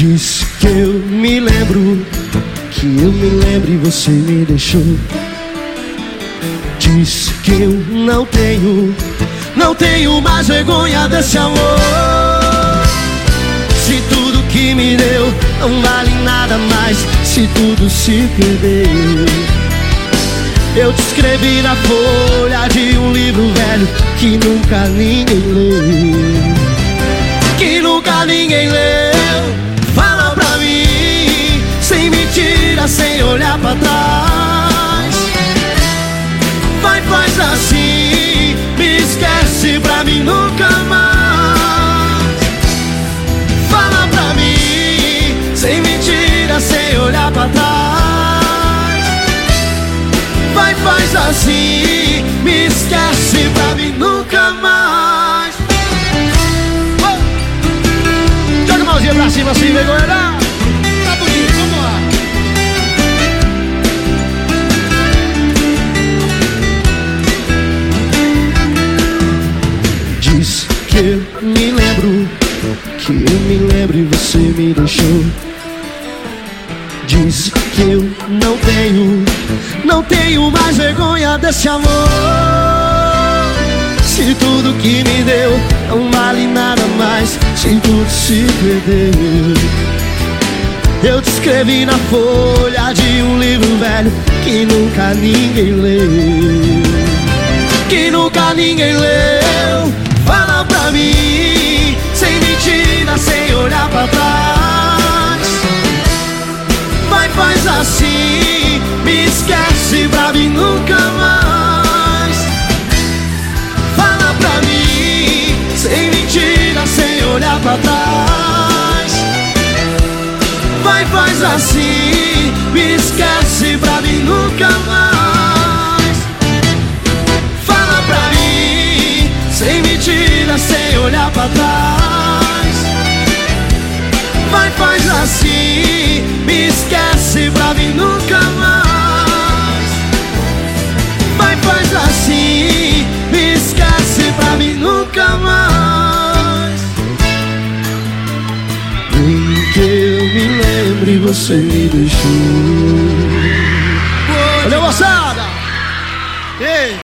Diz que eu me lembro, que eu me lembro e você me deixou. Diz que eu não tenho, não tenho mais vergonha desse amor. Se tudo que me deu não vale nada mais, se tudo se perdeu. Eu te escrevi na folha de um livro velho que nunca ninguém leu. Que nunca ninguém leu. Pra mim nunca mais. Fala pra mim, sem mentira, sem olhar pra trás. Vai, faz assim, me esquece pra mim nunca mais. Oh! Joga a mãozinha pra cima assim, vergonha. Me lembro, que eu me lembro e você me deixou. Diz que eu não tenho, não tenho mais vergonha desse amor. Se tudo que me deu não vale nada mais, se tudo se perdeu. Eu te escrevi na folha de um livro velho que nunca ninguém leu. Que nunca ninguém leu. Pra mim, sem mentira, sem olhar pra trás. Vai, faz assim, me esquece pra mim nunca mais. Fala pra mim, sem mentira, sem olhar pra trás. Vai, faz assim, me esquece pra mim nunca mais. Olhar pra trás. Vai, faz assim, me esquece pra mim nunca mais. Vai, faz assim, me esquece pra mim nunca mais. Nem que eu me lembre, você me deixou. Valeu, moçada! Ei!